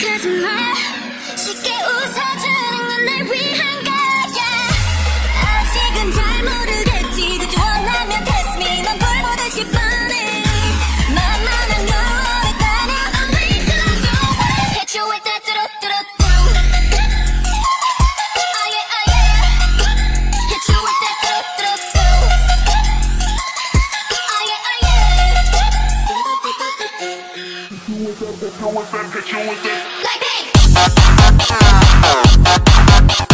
거짓말 쉽게 웃어. you with them, hit you with it. Like this.